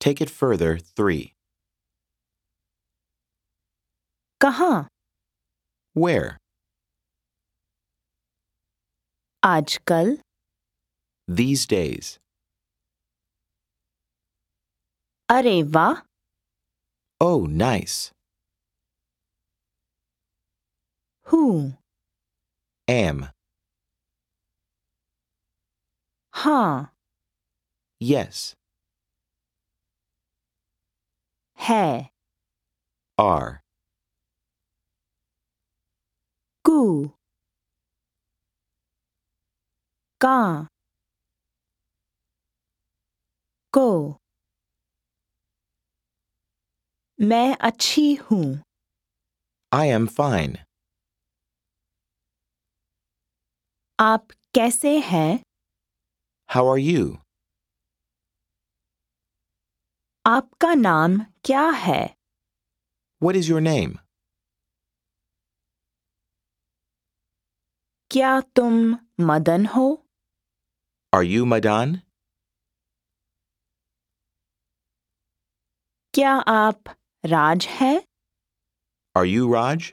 Take it further 3. कहाँ Where? आजकल These days. अरे वाह Oh, nice. हूँ Am. हाँ Yes. है Are. कू का को मैं अच्छी हूँ I am fine. आप कैसे हैं How are you? आपका नाम क्या है What is your name? क्या तुम मदन हो Are you Madan? क्या आप राज हैं Are you Raj?